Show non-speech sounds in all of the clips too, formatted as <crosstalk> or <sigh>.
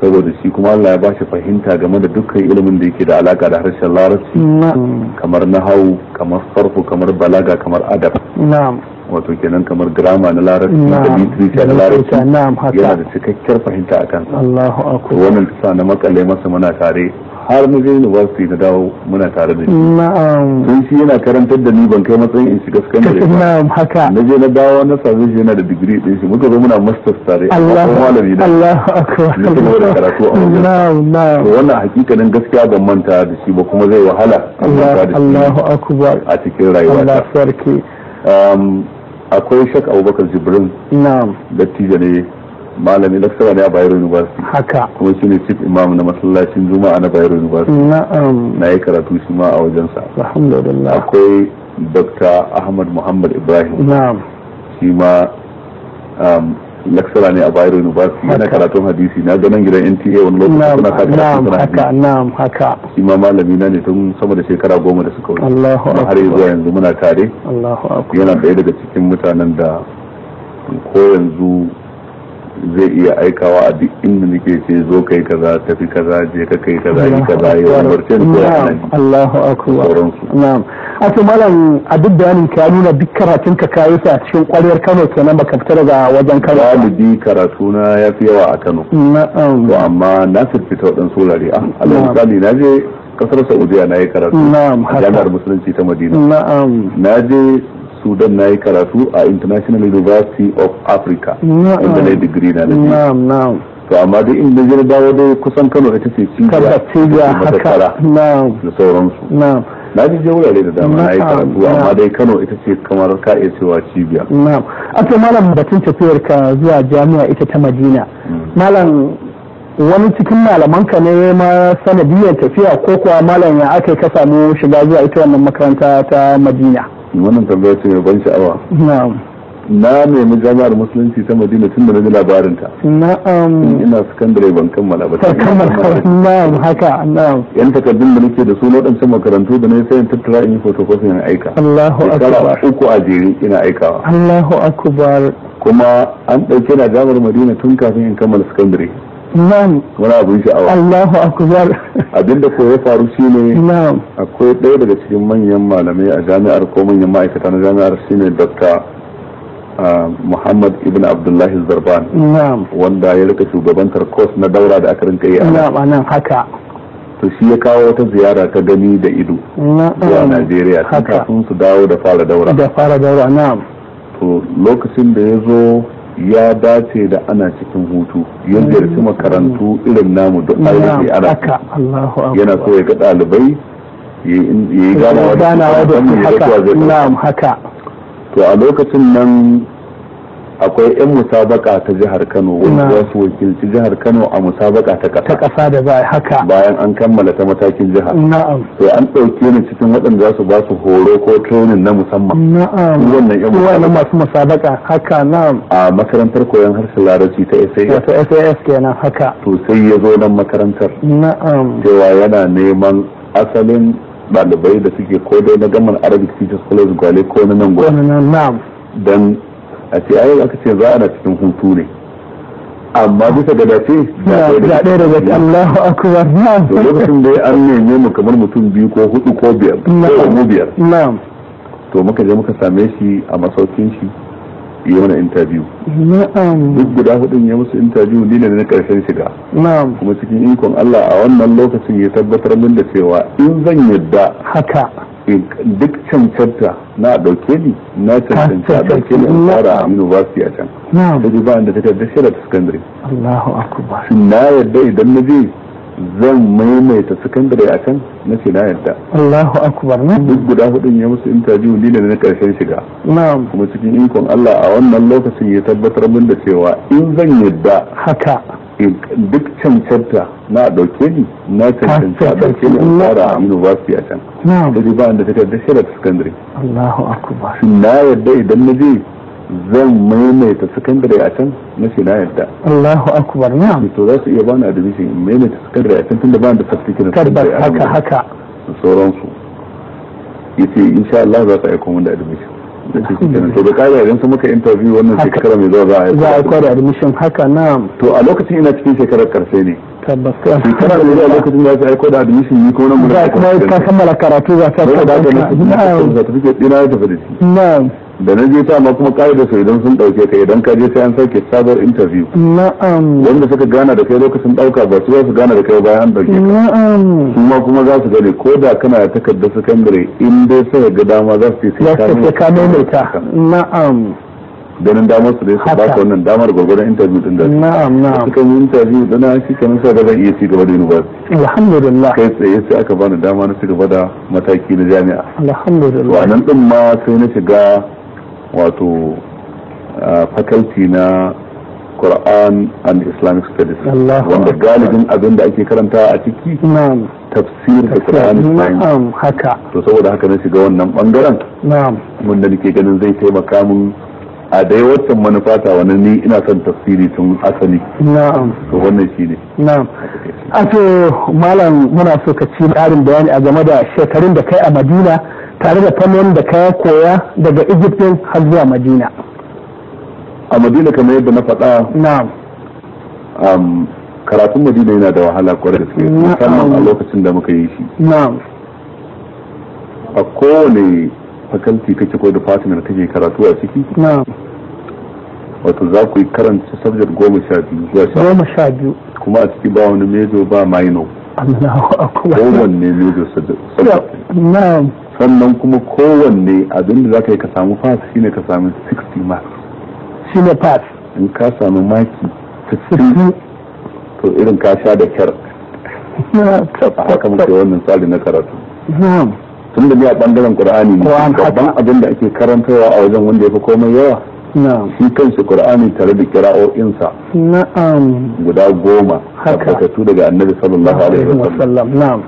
saboda shi kuma Allah ya bashi fahimta game da dukkan ilimin da yake da alaka da harshen larabci. Kamar nahawu kamar sarfu kamar balaga kamar adab. Na'am. Wato kenan kamar grama na larabci da literature na larabci yana da cikakkiyar fahimta a kansa. Allahu akbar. Wannan sa na makale masa muna tare. Har na je university na dawo muna tare da shi na'am. Tun shi yana karantar da ni ban kai matsayin in shiga secondary ba. Na'am haka. Na je na dawo na same shi yana da digiri din shi. Muka zo muna masters tare. Allah malami na Allahu akbar. Na da karatu a wajen. na'am na'am. To wannan hakikanin gaskiya ban manta da shi ba kuma zai wahala Allah da Allahu akbar. A cikin Allah rayuwata sarki. Um, akwai shak abubakar jibrin. Na'am. Dattijo ne malami lecturer ne a bayero university. Haka. Kuma shi ne chief imam na masallacin juma'a na bayero university. Na'am. Na yi karatu shi ma a wajensa. Alhamdulillah. Akwai dr ahmad muhammad ibrahim. Na'am. Shi ma um, lecturer ne a bayero university. Yana karatun hadisi. Na ganin gidan nta wani lokaci suna karatun na'am. haka. Na'am. Haka. Shi ma malami na ne tun sama da shekara goma da suka wuce. Allahu kuma har zuwa akbar yanzu muna tare. Allahu akbar. Yana ɗaya daga cikin mutanen da ko yanzu zai iya aikawa a duk inda nake ce zo kai kaza tafi kaza je ka kai kaza yi kaza yi wani barce ni ko ni Allahu akbar. Na'am. A to malam a duk bayanin ka nuna duk karatun ka kayi sa a cikin ƙwaryar Kano kenan baka fita daga wajen Kano ba. galibi karatu na ya fi yawa a Kano. Na'am. To amma na firfita waɗansu wurare. Ah alal Na'am. misali na je ƙasar Saudiya na yi karatu na'am a jami'ar musulunci ta Madina. Na'am. Na je Sudan na yi karatu a International University of Africa inda na yi digiri na na'am na'am. To amma dai in na je na dawo dai kusan Kano ita ce cibiya haka. da sauransu. Na'am. Na ji je wurare da dama na yi karatu amma dai kano ita ce kamar ka iya cewa cibiya. Na'am. A to malam batun tafiyar ka zuwa jami'a ita ta Madina. Malam wani cikin malamanka ne ma sanadiyar tafiya ko kuwa malam ya aka ka samu shiga zuwa ita wannan makaranta ta Madina? Wannan tambaya ce mai ban sha'awa. Na nemi jami'ar musulunci ta madina tun da na ji labarinta. Na'am. Ina sakandare ban kammala ba? Ta kammala na'am haka na'am. Yan takardun da nake da su na waɗancan makarantu da na yi sayin tattara in yi photocopy in aika. Allahu akbar. uku a jere ina aikawa. Allahu akbar. Kuma an ɗauke na jami'ar madina tun kafin in kammala sakandare. Na'am wani abin sha'awa. Allahu akbar. Abinda ko ya faru shine na'am. akwai ɗaya daga cikin manyan malamai a jami'ar ko manyan ma'aikata na jami'ar shine dr ah, muhammad ibn abdullahi zarban. Na'am. Wanda ya riƙa shugabantar kos na daura da aka rinka yi a nan. Haka. To shi ya kawo wata ziyara ta gani da ido zuwa najeriya tun kafin su dawo da fara daura. Da fara daura na'am. To lokacin da ya zo ya dace da ana cikin hutu. Ya ziyarci makarantu irin namu duk an rufe ana. yana so ya ga ɗalibai ya yi ganawa da su da haka. To a lokacin nan akwai 'yan musabaka ta jihar kano wanda za su wakilci jihar kano a musabaka ta ta ƙasa ƙasa da za haka. Bayan an kammala ta matakin jiha. Na'am. To an ɗauke ni cikin waɗanda za su ba su horo ko training na musamman. Na'am. Wannan 'yan musabaka. masu musabaka haka na'am. A makarantar koyon harshen larabci ta SAS wato SAS kenan haka. To sai ya zo nan makarantar. Na'am. Cewa yana neman asalin ɗalibai da suke ko dai na gaman arabic teachers college gwale ko na nan gwale na'am. Don a ce ayyau aka ce za a na cikin hutu ne. Amma bisa ga dace ga ɗaya daga cikin Allahu akbar na'am. To lokacin da an neme mu kamar mutum biyu ko huɗu ko biyar ko mu biyar. Na'am. To muka je muka same shi a masaukin shi yi mana interview. Na'am. Duk guda hudun ya musu interview ni ne na ƙarshen shiga. Na'am. Kuma cikin ikon Allah a wannan lokacin ya tabbatar min da cewa in zan yadda haka. Duk cancanta na ɗauke ni na cancanta a ɗauke ni in fara a university a can. Ta ji ba da takardar shirar ta secondary. Allahu akbar. Na yadda idan na je zan maimaita secondary a can? Na ce na yadda Allahu akbar na'am. Duk guda hudun ya musu interview ni ne na ƙarshen shiga. Na'am. Kuma cikin ikon Allah a wannan lokacin ya tabbatar min da cewa in zan yadda haka. Duk cancanta na ɗauke ni na cancanta a ɗauke ni in fara a university a can. Ta ji ba da takardar shirar ta secondary. Allahu akbar. Shin na yadda idan na je zan maimaita secondary a can? Na ce na yadda Allahu akbar na'am. To za su iya bani admission in maimaita secondary a can tunda ba da certificate tabbas a haka haka. Da sauransu. Yace insha Allah za su aiko min da admission. da to da kaya idan sun maka interview wannan shekara mai zuwa za a yi za a kwada admission. Haka na to a lokacin ina cikin shekarar ƙarshe ne. Tabbas shekara mai zuwa lokacin da ya aiko da admission ni kuma nan mu za kuma ka kammala karatu za ka da haka na certificate ɗina ya tafi da shi. Na da na je ta ma kuma ƙa'idar su idan sun ɗauke ka idan ka je sai an sauke sabuwar interview. Na'am. Wanda suka gana da kai lokacin ɗauka ba su za su gana da kai bayan an ɗauke ka. Na'am. Su ma kuma za su gane ko da kana da takardar sakandare in dai suka ga dama za su sai ka maimaita na'am. Ganin damar su dai su Haka. baka wannan damar gwagwaron interview din da su. Na'am na'am. Suka yi interview dana shi kenan sai da zan iya ci gaba da university. Alhamdulillah. Kai tsaye sai aka bani dama na ci gaba da mataki na jami'a. Alhamdulillah. Nan din ma sai na shiga wato faculty na Quran and Islamic Studies. Wanda galibin abin da ake karanta a ciki tafsir da Quran na'am haka. To saboda haka na shiga wannan ɓangaren na'am. Wanda nake ganin zai taimaka min a dai waccan manufata wani ni ina son tafsiri tun asali. Na'am. To wannan shi ne. Na'am. A to malam muna so ka ci ƙarin bayani a game da shekarun da kai a madina tare da fannin da ka koya daga egypt din har zuwa madina. A madina kamar yadda na faɗa na'am. um, karatun madina yana da wahala ƙwarai da Na'am. musamman a lokacin da muka yi shi. Na'am. A kowane faculty kake ko department kake karatu a ciki na'am. wato za ku yi karanta subject goma sha biyu zuwa sha goma sha biyu. Kuma a ciki ba wani major ba minor. Allahu akbar. Kowanne major subject subject. na'am. Sannan kuma kowanne abin da za ka yi ka samu pass shine ka samu 60 marks. Shine pass. In ka samu maki 60 sittin to irin ka sha da kyar. <laughs> Haka muke wannan tsari na karatu. Na'am. Tun da ni a ɓangaren qur'ani ne babban abin da ake karantarwa a wajen wanda ya fi komai yawa na'am. shi kanshi qur'ani tare da kira'o'insa. Na'am. Guda goma Haka. tabbatattu daga annabi sallallahu alaihi wasallam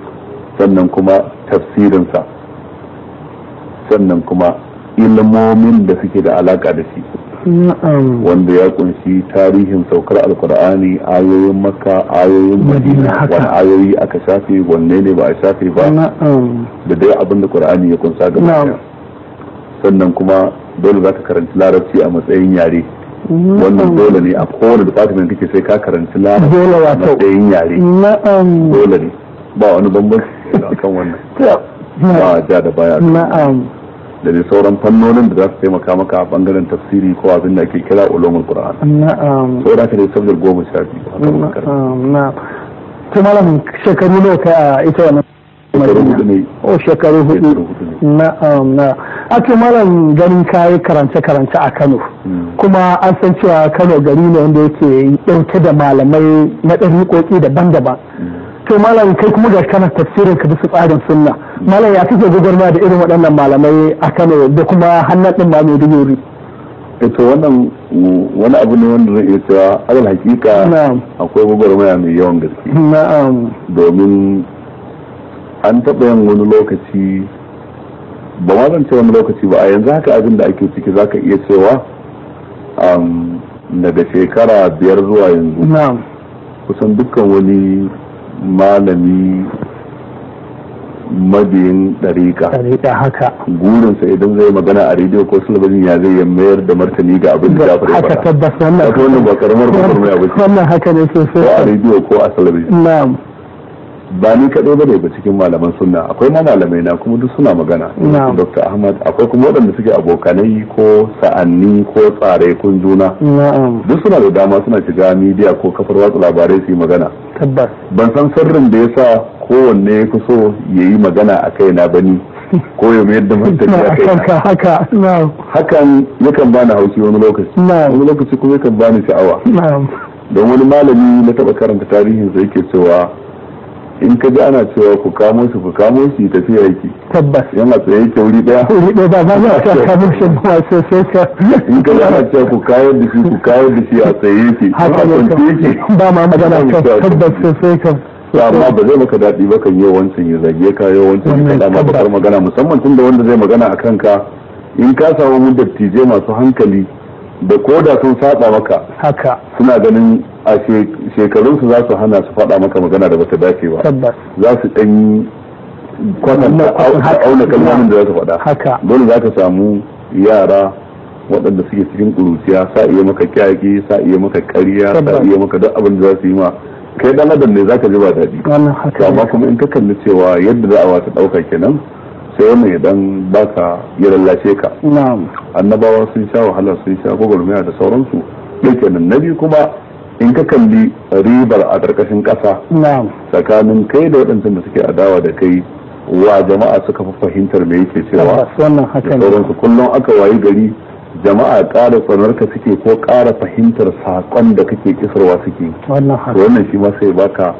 sannan kuma tafsirinsa. Sannan kuma ilmomin da suke da alaka da shi. Wanda ya ƙunshi tarihin saukar alkur'ani ayoyin makka ayoyin Madina, wani ayoyi aka shafe wanne ne ba a shafe ba. Da dai abin da qur'ani ya kunsa ɗaya. sannan kuma dole za ka karanci larabci a matsayin yare. Wannan dole ne a kowane department kake sai ka karanci larabci dole a matsayin yare. Dole ne. Ba wani bambanci <laughs> kan wannan. Ba ja da baya. na'am. Da dai sauran fannonin da za su taimaka maka a ɓangaren tafsiri ko abin da ake kira ulumul qur'an. Na'am. Saboda haka dai sabjar goma sha biyu. Na'am. to malam shekaru nawa kai a ita wannan ne. Oh shekaru huɗu. Ne. Na'am na a to malam ganin kayi karance karance a Kano. Mm. kuma an san cewa Kano gari ne wanda yake ɗauke da malamai na ɗariƙoƙi daban-daban. To malam kai kuma ga kana tafsirin ka bisa tsarin sunna. Malam ya kake gudarma da irin waɗannan malamai a Kano da kuma hannun ɗin ma Maiduguri? Ito wannan mm, wani abu ne wanda zai iya cewa alal hakika akwai gwagwarmaya mai yawan gaske. Na'am. Domin an taɓa yin wani lokaci ba ma zan ce wani lokaci ba a yanzu haka abin da ake ciki zaka iya cewa daga shekara biyar zuwa yanzu kusan dukkan wani malami mabiyin ɗariƙa ɗariƙa haka. Gurinsa idan zai magana a rediyo ko talabijin ya zai ya mayar da martani ga abin da ya haka faɗa. tabbas wannan ba karamar ba ce. Wannan haka ne ko a sosai rediyo ko a talabijin. Na'am. Ba ni kaɗai ba ne ba cikin malaman sunna akwai ma malamai na kuma duk suna magana dr ahmad akwai kuma waɗanda suke abokanai ko sa'anni ko tsare kun juna. Duk suna da dama suna shiga midiya ko kafar watsa labarai su yi magana. Tabbas. Ban san sirrin da ya sa kowanne ya so ya yi magana a kaina ba ni ko ya mayar da martani a <laughs> kanka haka hakan yakan bani haushi wani lokaci. Wani lokaci kuma yakan bani sha'awa. Don wani malami na taɓa karanta tarihinsa yake cewa in ka ji ana cewa ku kamo shi ku kamo shi tafiya yake. Tabbas. Yana tsaye yake wuri ɗaya wuri ɗaya ba za a sa kamar shi ba sosai ka in ka ji ana cewa ku kayar da shi ku kayar da shi a tsaye yake. Haka ne ba ma magana kan tabbas sosai kam To amma ba zai maka daɗi ba kan yawancin ya zage ka yawancin ya Wannan faɗa ma bakar magana. Musamman tun da wanda zai magana a kanka in ka samu mun dattijai masu hankali da ko da sun saba maka haka. suna ganin a she- shekarunsu za su hana su faɗa maka magana da bata dace ba. Za su ɗan kwatanta auna kalmomin da za su faɗa. Haka. Dole za ka samu yara waɗanda suke cikin ƙuruciya sa iya maka kyaki sa iya maka ƙarya sa iya maka duk abin da za su yi ma. Kai dan adam ne zaka ji ba daɗi. Amma kuma in ka kalli cewa yadda da'awa ta ɗauka kenan sai wannan ya dan baka ya lallace ka. Annabawa sun sha wahala sun sha gwagwarmaya da sauransu. Ɗaya kenan. Na biyu kuma in ka kalli ribar a ƙarƙashin ƙasa tsakanin kai da waɗancan da suke adawa da kai wa jama'a suka fi fahimtar me yake cewa? Da sauransu. Kullum aka wayi gari jama'a ƙara tsanarka suke ko ƙara fahimtar saƙon da kake kisarwa suke. Wannan shi ma sai baka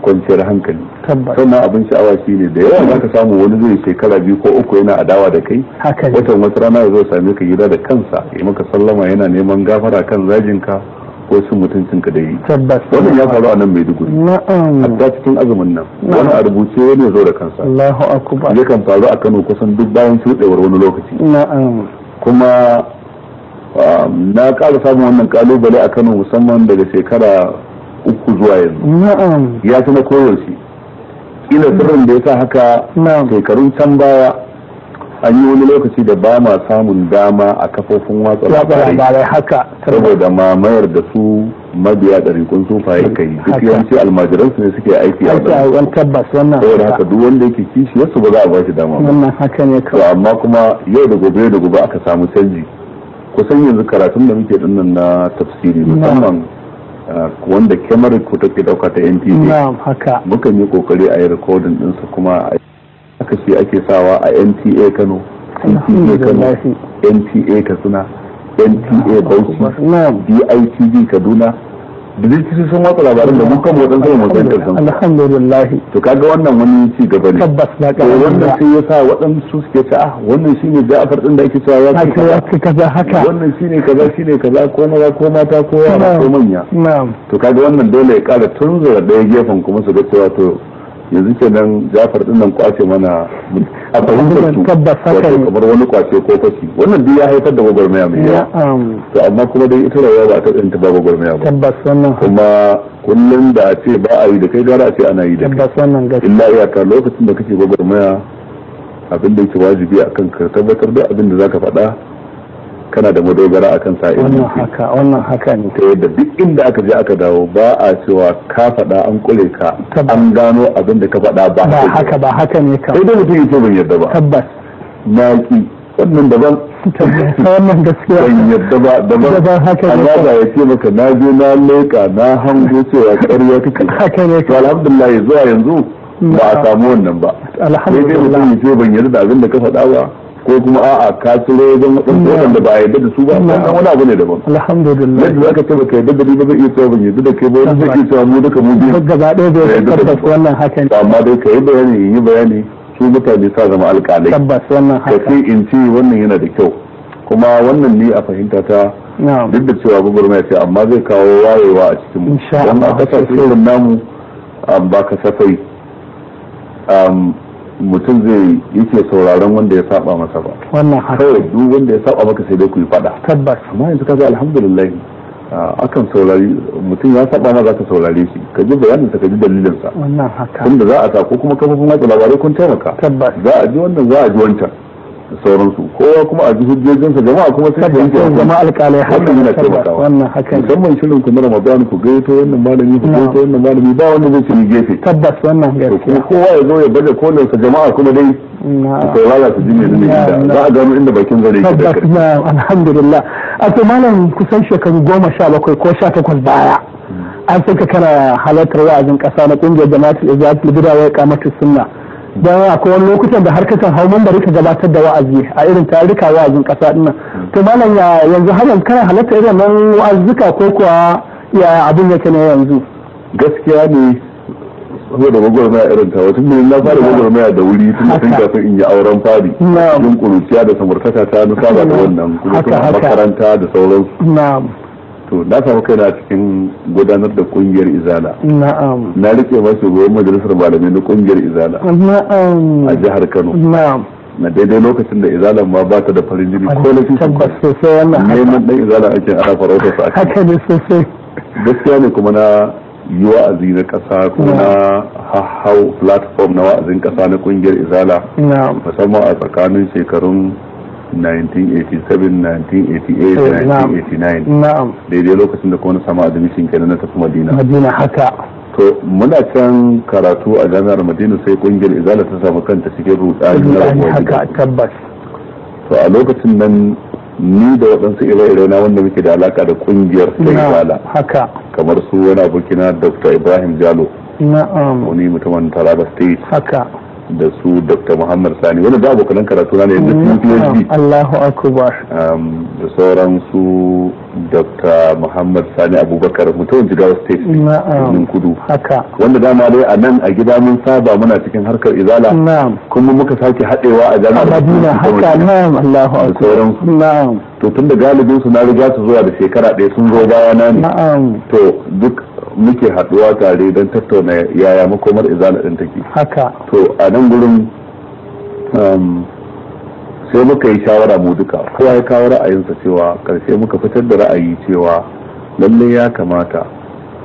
kwanciyar hankali. Sannan abin sha'awa shi ne da yawa zaka samu wani zai shekara biyu ko uku yana adawa da kai. Watan wata rana ya zo same ka gida da kansa ya maka sallama yana neman gafara kan zajinka ko cin mutuncinka da yi wannan ya faru a nan maiduguri. Hatta cikin azumin nan. Wani a rubuce wani ya zo da kansa. Allahu akbar. Yakan faru a kano kusan duk bayan shuɗewar wani lokaci. Kuma um, na ƙara samun wannan ƙalubale a kano musamman daga shekara uku zuwa yanzu. Ya fi na koyaushe. Kila sirrin da ya sa haka shekarun can baya an yi wani lokaci da ba ma samun dama a kafofin watsa labarai. haka. Saboda mamayar da su mabiya ɗarikun sufaye kai duk yawanci almajiransu ne suke aiki a wani tabbas wannan saboda haka. duk wanda yake kishi wasu ba za a ba shi dama wannan haka ne kawai. Amma kuma yau da gobe da gobe aka samu canji. Kusan yanzu karatun da muke ɗin nan na tafsiri musamman wanda kyamar ku take ɗauka ta na'am haka. Mukan yi ƙoƙari a yi recording ɗinsa kuma a- aka ce ake sawa a NTA Kano. NTA Kano NTA Katsina NTA Bauchi DITV Kaduna da duk sun watsa labaran da mun kama waɗansu mu san ƙarshen su. alhamdulillah to kaga wannan wani ci gaba ne. Tabbas na to wannan sai ya sa waɗansu suke ta ah wannan shine Ja'far din da ake cewa ya ce haka kaza. haka. Wannan shine kaza shine kaza ko maza ko mata ko yara ko manya. Na'am. To kaga wannan dole ya kara tunzura ɗaya gefen kuma su ga cewa to yanzu kenan Ja'far ɗin nan ƙwace mana a fahimtar su. Wato kamar wani ƙwace ko fashi. Wannan duk ya haifar da gwagwarmaya mai yawa. To amma kuma dai ita rayuwa ba ta tsinta ba gwagwarmaya ba. Tabbas wannan kuma kullum da a ce ba a yi da kai gara a ce ana yi da kai. Tabbas wannan gaskiya. Illa iyaka lokacin da kake gwagwarmaya abin da yake wajibi a kan ka tabbatar da abin da zaka faɗa kana da madogara a kan sa'in wannan haka wannan haka ne. Ta yadda duk inda aka je aka dawo ba a cewa ka faɗa an kule ka an gano abin da ka faɗa ba ba haka ba haka ne sai kawai dai mutum ya ban yarda ba. Tabbas. Na ki wannan daban. Wannan gaskiya. Ban yarda ba daban. Haka ne kawai. ba ya ce maka na je na leƙa na hango cewa ƙarya kake. Haka ne kawai alhamdulillah zuwa yanzu ba a samu wannan ba. Sai dai alhamdulillah mutum ya ce ban yarda da abin da ka faɗa ba. Ko kuma a'a ka ciro wajen waɗanda ba a yarda da su ba Na. wannan wani abu ne daban. Alhamdulillah. Yadda zaka ce baka yarda da ni ba zai iya cewa ban yarda da kai ba wani zai iya cewa mu duka mu biyu. Gaba ɗaya bai yarda da wannan haka ne. Amma dai ka yi bayani yi bayani su mutane sa zama alƙalai. Tabbas wannan ka haka. ce in ce wannan yana da kyau. Kuma wannan ne a fahimta ta duk da cewa gwagwarmaya ce amma zai kawo wayewa a cikin mu. Don a Allah, ƙasashe sosai. irin namu ba kasafai. Mutum zai yake sauraron wanda ya saba masa ba. Wannan haka. Kawai duk wanda ya saba maka sai dai ku yi fada tabbas. Amma yanzu kaga alhamdulillah ah, akan saurari mutum ya saba ma za ka saurare shi ka ji bayaninsa ka ji dalilinsa. Wannan haka. Tunda za a sa ko kuma kafofin watsa labarai kun taimaka. Tabbas. Za a ji wannan za a ji wancan. Da sauransu. Kowa kuma a ji hujjojinsa jama'a kuma sai yanke zama alƙalai haka wannan yana taimakawa. Wannan musamman shirin ku na ramadan ku gaito wannan malami ku gaito wannan malami ba wanda zai ci gefe. Tabbas wannan to kuma gaskiya. kowa ya zo ya baje kolin sa jama'a kuma dai saurara su ji ne za a gano inda bakin zare yake tabbas na alhamdulillah. A to malam kusan shekaru goma sha bakwai ko sha takwas baya an saka kana halartar wa'azin kasa na ƙungiyar jama'atul izalatul bid'a wa iqamatus sunna dan akwai wani lokutan da har kakan hau mambari ka gabatar da wa'azi a irin tarika wa'azin kasa ɗin nan to malam ya yanzu har yanzu kana halartar irin nan wa'azuka ko kuwa ya abin yake ne yanzu? Gaskiya ne saboda gwagwarmaya irin ta wata ne na fara gwagwarmaya da wuri tun da tun kafin in yi auren fari. Yin kuruciya da samartaka ta na saba da wannan kuma makaranta da sauransu. To na samu kaina cikin gudanar da ƙungiyar izala. Na'am. Na riƙe masu ruwan majalisar malamai na ƙungiyar izala. Na'am. A jihar kano. Na'am. Na daidai lokacin da izalan ma ba ta da farin jini ko na sosai wannan haka. neman dan izala ake ana farautar sa a haka ne sosai. Gaskiya ne kuma na yi wa'azi na kasa kuma na hau platform na wa'azin kasa na ƙungiyar izala. Na'am. Musamman a tsakanin shekarun 1987 1988 na'am. 1989 na'am. Daidai lokacin da kuma na samu admission kenan na tafi madina. Madina haka. To muna can karatu a jami'ar madina sai ƙungiyar izala ta samu kanta cikin rudani na tabbas. To a lokacin nan ni da waɗansu ire-ire na wanda muke da alaka da ƙungiyar ta izala haka. kamar su wani abokina dr ibrahim jalo. Na'am. Wani mutumin taraba state. Haka. Da su dr muhammad sani. Wani da abokanan karatu na ne da phd Allahu akbar. Um, da sauran su dr muhammad sani abubakar mutumin jigawa state na'am. kudu. Haka. Wanda dama dai a nan a gida mun saba muna cikin harkar izala. Na'am. Kuma muka sake haɗewa a jami'ar madina haka. Na'am Allahu Da akbar. na'am. To tun da galibin su na riga su zuwa da shekara ɗaya sun zo bayana ne. Na'am. To duk muke haɗuwa tare don tattauna yaya makomar izala ɗin take. Haka. To a nan gurin um, sai muka yi shawara mu duka. Kowa ya kawo ra'ayinsa cewa ƙarshe muka fitar da ra'ayi cewa lalle ya kamata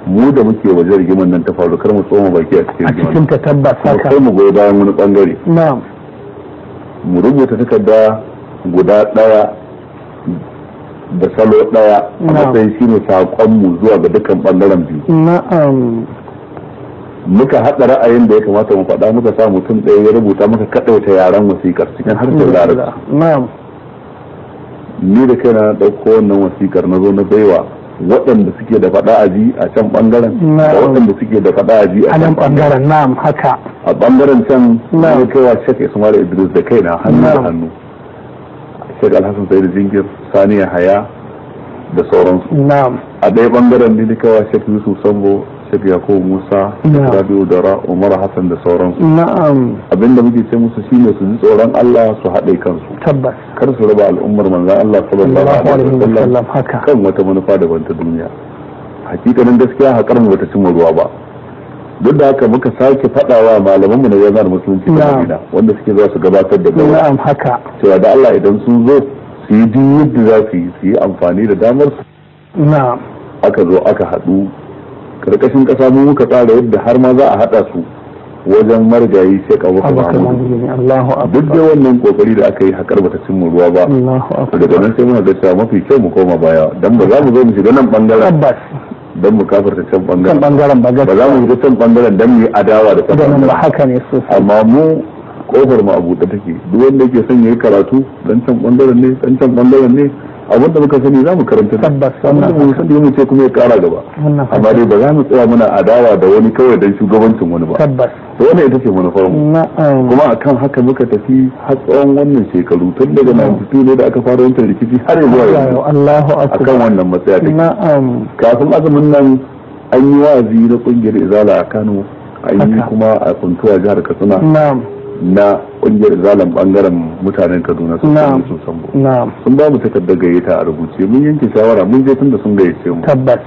mu da muke waje rigimar nan ta faru kar mu tsoma baki a cikin a rigimar cikin ta tabbas haka. sai mu goyi bayan wani ɓangare na'am. Mu rubuta takarda guda ɗaya da salo ɗaya a matsayin shi ne saƙonmu zuwa ga dukkan ɓangaren biyu. Na'am. Muka haɗa ra'ayin da ya kamata mu faɗa muka sa mutum ɗaya ya rubuta muka kaɗaita yaren wasiƙar cikin harshen larabci. Na'am. Ni da kaina na ɗauko wannan wasiƙar na zo na baiwa waɗanda suke da faɗa aji a can ɓangaren da waɗanda suke da faɗa aji a a can ɓangaren. ɓangaren na'am haka. A ɓangaren can na kaiwa shek ismail idris da kaina hannu da hannu. Shek alhassan sai da jingir. Saniya haya da sauransu. Na'am. A ɗaya ɓangaren da kaiwa shek yusuf sambo shek yakubu musa rabiu dara umar hassan da sauransu. Na'am. Abinda muke ce musu shine su ji tsoron allah su haɗe kansu. Tabbas. Kar su raba al'ummar manzan allah sallallahu alaihi wasallam kan wata manufa daban ta duniya. Hakikanin gaskiya haƙar mu bata cimma ruwa ba. Duk da haka muka sake faɗawa malaman mu na jami'ar musulunci. Madina wanda suke zuwa su gabatar da gawa na'am haka. Cewa da Allah idan sun zo su yi duk yadda za su yi su yi amfani da damar su. Na'am. Aka zo aka haɗu. Karkashin ƙasa mu muka tsara yadda har ma za a haɗa su wajen margayi abubakar Mahmud. Mahmud Allahu duk da wannan ƙoƙari da aka yi haƙar bata cimma ruwa ba. Daga nan sai muna ga cewa mafi kyau mu koma baya. Dan ba za mu zo mu shiga nan ɓangaren don mu kafarta can kan ɓangaren ba za mu shiga can ɓangaren don mu yi adawa da ɓangaren sosai. Amma mu ƙofar mu a buɗe take. Duk wanda yake son yayi karatu dan can ɓangaren ne dan can ɓangaren ne abin da muka sani za mu karanta. Da Tabbas, da wannan mu sani mu ce kuma ya kara gaba. Wannan amma dai ba za mu tsaya muna adawa da wani kawai dan shugabancin wani ba. Tabbas. To wannan ita ce manufar mu. Na'am kuma akan haka muka tafi har tsawon wannan shekaru tun daga 92 ne da aka fara wancan rikici har zuwa yanzu. Allahu akan akbar. wannan matsaya take. Na'am kafin azumin nan an yi wa'azi na ƙungiyar izala a kano an yi kuma a kuntuwa jihar katsina. Na'am. Na ƙungiyar izalan ɓangaren mutanen kaduna sun sani sun sambo sun ba mu takardar gayyata a rubuce. Mun yanke shawara mun je tun da sun gayyace mu. Tabbas.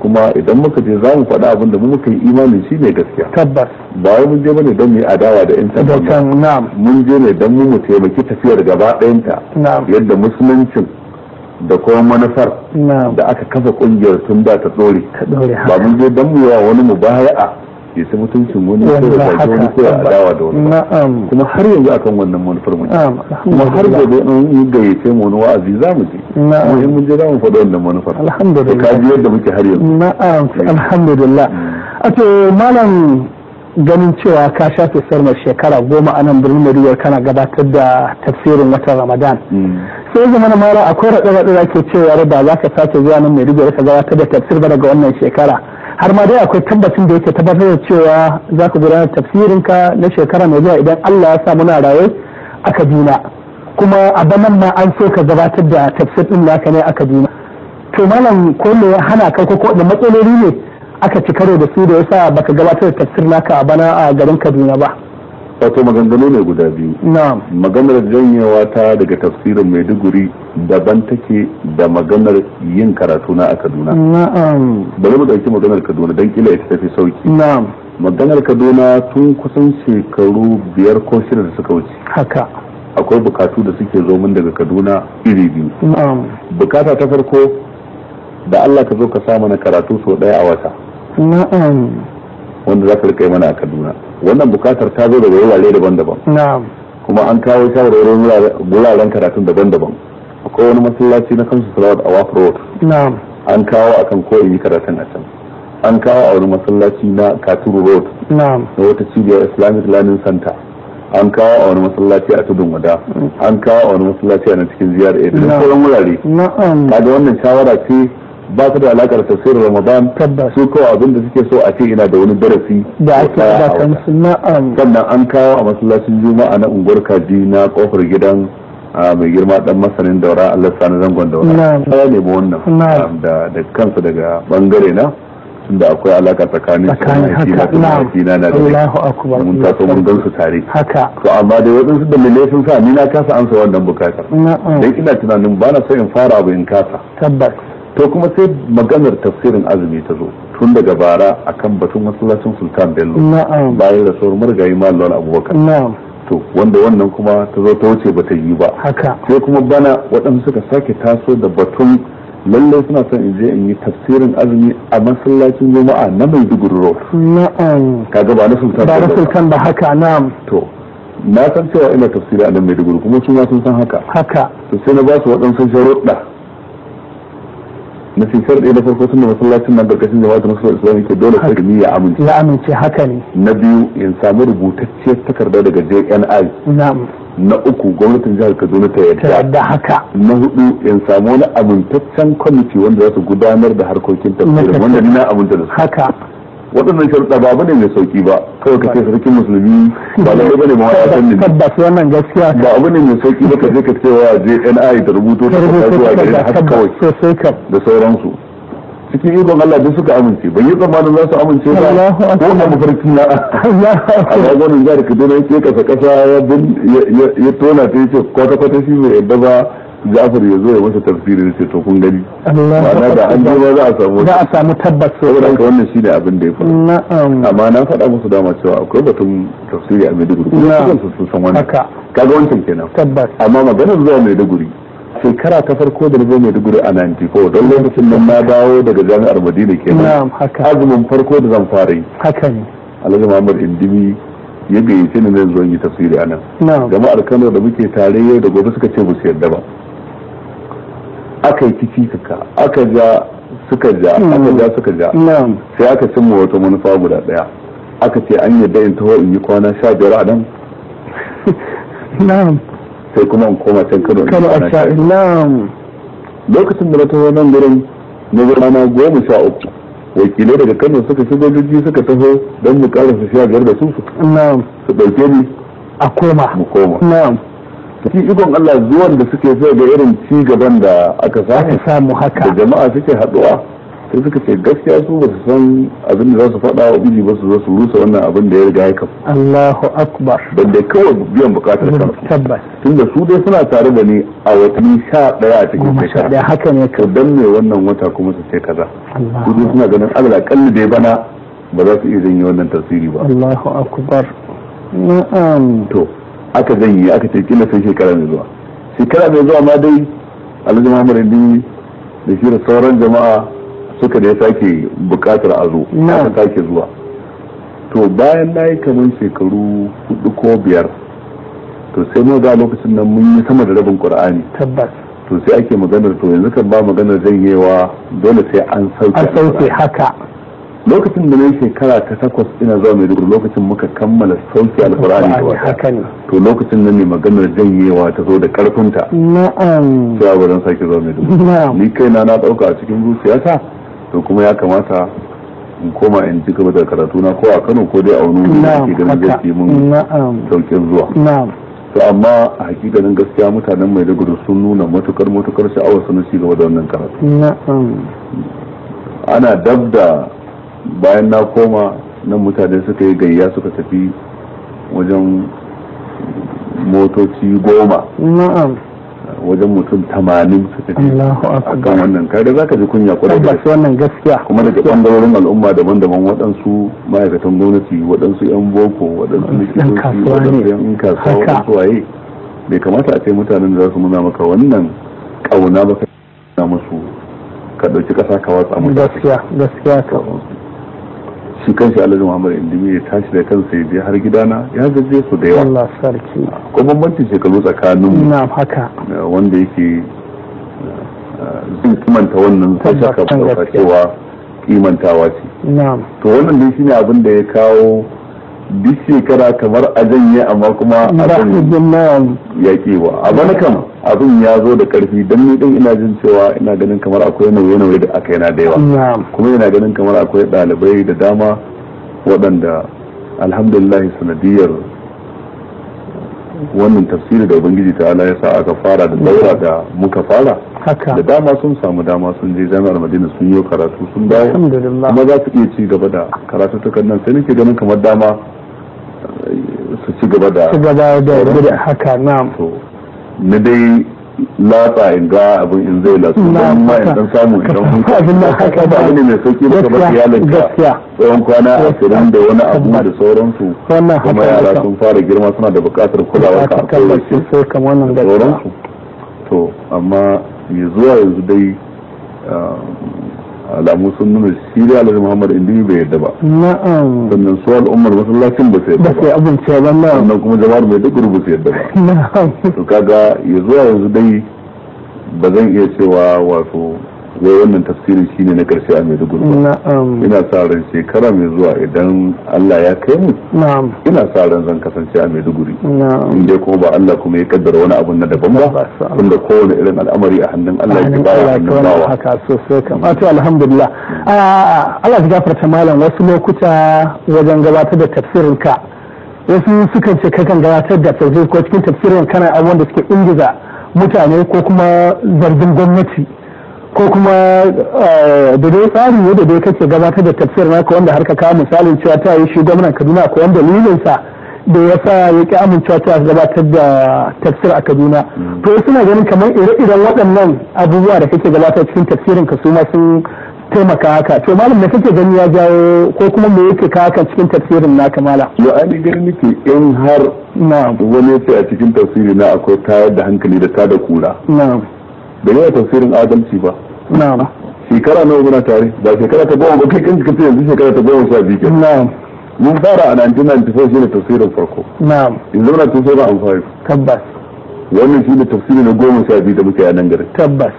Kuma idan muka je za mu faɗa abin da mu muka yi imanin shi ne gaskiya. Tabbas. Ba wai mun je ba ne don mu yi adawa da 'yan da can can na'am. Mun je ne don mu mu taimaki tafiyar gaba ɗayanta. Yadda musuluncin da kuma manufar da aka kafa ƙungiyar tun da ta dore ba mun je dan mu yawa wani mu baya'a ya ci mutuncin wani ko ya wani ko ya adawa da wani ba. kuma har yanzu akan wannan manufar mu kuma har gobe in yi gayyace mu wani wa'azi za mu je. Kuma in na'am mun je za mu faɗi wannan manufar. Alhamdulillah. Ka ji yadda muke har yanzu. Na'am alhamdulillah. A to malam ganin cewa ka shafe sarmar shekara goma a nan birnin Maiduguri kana gabatar da tafsirin watan Ramadan. Mm. sai zama na mara akwai raɗe-raɗe da ke cewa da za ka sake zuwa nan Maiduguri ka gabatar da tafsir ba daga wannan shekara. Har ma dai akwai tabbacin da yake tabbatar da cewa za ka gudanar da tafsirinka na shekara mai zuwa idan Allah ya sa muna raye a Kaduna. Kuma a banan ma an so ka gabatar da tafsir din naka ne a Kaduna. To malam ko me ya hana ka ko da matsaloli ne aka ci karo da su da yasa baka gabatar da tafsir naka a bana a garin Kaduna ba? Wato maganganu ne guda biyu. Maganar janyewa ta daga tafsirin maiduguri daban take da maganar yin karatu na a kaduna. Na'am. Bari mu ɗauki maganar kaduna don kila ita tafi sauƙi na'am. Maganar kaduna tun kusan shekaru biyar ko shida da suka wuce. Haka. Akwai bukatu da suke zo min daga kaduna iri biyu. Na'am. Bukata ta farko da allah ka zo ka sa mana karatu sau ɗaya a wata. Na'am. Wanda za ka riƙa mana a kaduna. Wannan buƙatar ta zo daga wurare daban-daban. Kuma an kawo shawarwarin wuraren karatun daban-daban. Akwai wani masallaci na kansu salawat a waf road. An kawo akan ko in yi karatun a can. An kawo a wani masallaci na katuru road. Na wata cibiyar islamic learning center. An kawo a wani masallaci a tudun wada. An kawo a wani masallaci a na cikin ziyar da Na'am. sauran wurare. Kaga wannan shawara ce ba ta da alakar tafsirin ramadan. Su kawai abin da suke so a ce ina da wani darasi da ake da kansu na'am. Sannan an kawo a masallacin juma'a na unguwar kaji na ƙofar gidan a, mai girma dan masanin daura allah sani zangon daura ya nemi wannan da da kansa daga ɓangare na tunda akwai alaka tsakanin haka da mahaifina na da Allahu akbar mun taso mun gan su tare. Haka. To amma dai waɗansu dalilai sun sa ni na kasa ansa wannan buƙatar. Dan ina tunanin ba na so in fara abu in kasa. Tabbas. To kuma sai maganar tafsirin azumi ta zo tun daga bara akan batun masallacin sultan bello. Bayan rasuwar marigayi mallam abubakar. To wanda wannan kuma ta zo ta wuce bata yi ba. Haka. Sai kuma bana waɗanda suka sake taso da batun lalle suna son in je in yi tafsirin azumi a masallacin juma'a na maiduguri road. Na'am. Kaga ba na sultan ba na sultan ba haka na'am. To na san cewa ina tafsiri a nan maiduguri kuma su ma sun san haka. Haka. To sai na ba su waɗansu sharuɗa na shekar ɗaya da farko tun da masallacin nan ƙarƙashin jama'a da masallar islam ke dole sai ni ya amince. Ya amince haka ne. Na biyu in samu rubutacciyar takarda daga JNI na'am. Na uku gwamnatin jihar Kaduna ta ta yarda yadda haka. Na huɗu in samu wani amintaccen kwamiti wanda za su gudanar da harkokin tafsirin wanda ni na aminta da su. Haka. Waɗannan sharuɗa ba abu ne mai sauƙi ba. Kawai ka ce sarkin musulmi ba lalle ba ne ma ya san ni tabbas wannan gaskiya. Ba abu ne mai sauƙi ba ka je ka cewa JNI ta rubuto ta zuwa gare takarda haka kawai da sauransu. Cikin ikon Allah duk suka amince. Ban yi tsammanin za su amince ba. Ko na mafarki na. Ya amma gwanin jihar Kaduna ya ce kasa kasa ya ya- ya tona ta ya ce kwata kwata shi bai yadda ba. Ja'far ya zo ya masa tafsiri ya ce to kun gani. Ma'ana da an je ba za a samu za a samu tabbas saboda haka wannan shine abin da ya faru. Na'am. Amma na faɗa musu dama cewa akwai batun tafsiri a Maiduguri. Kuma kansu sun san wannan. Haka. Kaga wancan kenan. Tabbas. Amma maganar zuwa Maiduguri shekara ta farko da na zo Maiduguri a 94 don lokacin nan na dawo daga jami'ar Madina kenan. Na'am haka. Azumin farko da zan fara yi. Haka ne. Alhaji Muhammad Indimi ya gayyace ni zan zo yi tafsiri a nan. Jama'ar Kano da muke tare yau da gobe suka ce ba su yarda ba. Aka yi kici kaka aka ja suka ja aka ja suka ja. Sai aka cimma wata manufa guda ɗaya aka ce an yarda in taho in yi kwana sha biyar a nan. <laughs> Sai kuma in koma can Kano in kwana a sha lokacin da na taho nan gurin na zo rana goma sha uku wakilai daga Kano suka shigo jirgi suka taho don mu karasa sha biyar da su. Su ɗauke ni. A koma. Mu koma. Na'am. Cikin ikon Allah zuwan da suke sai ga irin ci gaban da aka samu samu da haka jama'a suke haɗuwa sai suka ce gaskiya su ba su san abin da za su faɗa wa biji ba su zo su rusa wannan abin da ya riga ya kafu. Allahu akbar. Don dai kawai biyan buƙatar kansu. tabbas. Tunda su dai suna tare da ni a watanni sha ɗaya a cikin shekara. haka ne ka dan me wannan wata kuma su ce kaza? Su dai suna ganin alal akalli dai bana ba za su iya janye wannan tasiri ba. Allahu akbar. Na'am to aka janye aka ce kila sai shekara mai zuwa. Shekara mai zuwa ma dai alhaji muhammad indi da shi da sauran jama'a suka da ya sake buƙatar a zo aka sake zuwa. To bayan na yi kamar shekaru huɗu ko biyar to sai mu ga lokacin nan mun yi sama da rabin qur'ani. Tabbas. To sai ake maganar to yanzu kan ba maganar janyewa dole sai an sauke an sauke haka. Lokacin da na yi shekara ta takwas ina zuwa maiduguri lokacin muka kammala gaba ɗaya. haka ne. To lokacin nan ne maganar janyewa ta zo da karfinta na'am. Cewa ba zan sake zuwa maiduguri. Na'am. Ni kaina na ɗauka a cikin zuciyata to kuma ya kamata in koma in ci gaba da karatu na ko a kano ko dai a wani wuri da ke ganin mun saukin zuwa. Na'am. To amma a hakikanin gaskiya mutanen maiduguri sun nuna matuƙar matuƙar sha'awar su na ci gaba da wannan karatu. Na'am. Ana dab da bayan na koma nan mutane suka yi gayya suka tafi wajen motoci goma. Na'am. Wajen mutum tamanin suka ce Allahu a kan wannan kaga za ka ji kunya ƙwarai da wannan gaskiya. Kuma daga ɓangarorin al'umma daban-daban waɗansu ma'aikatan gwamnati waɗansu 'yan boko waɗansu likitoci waɗansu 'yan kasuwa waɗansu waye. Bai kamata a ce mutanen da za su nuna maka wannan ƙauna ba ka musu ka ɗauki ƙasa ka watsa musu. Gaskiya gaskiya ka. Shi kanshi alhaji muhammad indimi ya tashi da kansa ya je har gidana ya gaje su da yawa. Allah sarki. Ko bambancin shekaru tsakanin na haka. Wanda yake zai kimanta wannan sai shaka ba cewa kimantawa ce. Na'am. To wannan dai shine abin da ya kawo duk shekara kamar a janye amma kuma na'am ya kewa a bana kam abin ya zo da ƙarfi don ni din ina jin cewa ina ganin kamar akwai nauye-nauye da aka yana da yawa. Kuma ina ganin kamar akwai ɗalibai da dama waɗanda alhamdulillah sanadiyar wannan tafsiri da ubangiji ta ala ya sa aka fara da daura da muka fara. Da dama sun samu dama sun je jami'ar madina sun yi karatu sun dawo. Kuma za su iya ci gaba da karatu nan. Sai nake ganin kamar dama su ci gaba da haka na'am. Na dai latsa in ga abin in zai latsu Na, don ma in dan samu idan mun Abin nan haka ba. Ba. ne mai sauƙi ba ka Gaskiya, iyalinka. gaskiya. tsawon kwana ashirin da wani abu da sauransu. kuma yara sun fara girma suna da buƙatar kulawar ka a kan kowace sai kamar wannan da sauransu. To amma ya zuwa yanzu dai alamu sun nuna shi da alhaji muhammad indimi bai yadda ba. Na'am. Sannan su al'ummar masallacin ba su ba yadda sai ba abin ce ba na'am. Sannan kuma jama'ar mai duk ba su yadda ba. Na'am. To kaga ya zuwa yanzu dai ba zan iya cewa wato wai wannan tafsirin shine na ƙarshe a maiduguri ba. Na'am. Ina sa ran shekara mai zuwa idan allah ya kai mu na'am. ina sa ran zan kasance a maiduguri. Na'am. In dai kuma ba Allah kuma ya kaddara wani abu na daban ba Ba tunda kowane irin al'amari a hannun Allah ya ta hannun bawa. haka sosai kam. Wato alhamdulillah. Ah, Allah ya gafarta malam wasu lokuta wajen gabatar da tafsirin ka wasu sukan ce kakan gabatar da tafsir ko cikin tafsirin kana abubuwan da suke ingiza mutane ko kuma zargin gwamnati. Ko kuma eh, da dai tsari ne da dai kake gabatar da tafsir naka wanda har ka kawo misalin cewa ta yi shi gwamnan Kaduna ko wanda dalilinsa da ya sa ya ki amincewa ta gabatar da tafsir a Kaduna. To suna ganin kamar ire-iren waɗannan abubuwa da kake gabatar cikin tafsirin ka su ma sun taimaka haka. To malam da kake gani ya jawo ko kuma me yake ka haka cikin tafsirin naka malam? Yo ani gani nake in har na'am. wani ya ce a cikin tafsiri na akwai tayar da hankali da tada kura. Na'am. Da yawa tafsirin adalci ba. Na'am. Shekara nawa muna tare? Ba shekara ta goma ba kai kanka kace yanzu shekara ta goma sha biyu kenan. na'am. Mun fara a 1994 shine tafsirin farko. Na'am. Yanzu muna 2005 tabbas. Wannan shine tafsiri na goma sha biyu da muke a nan garin. Tabbas.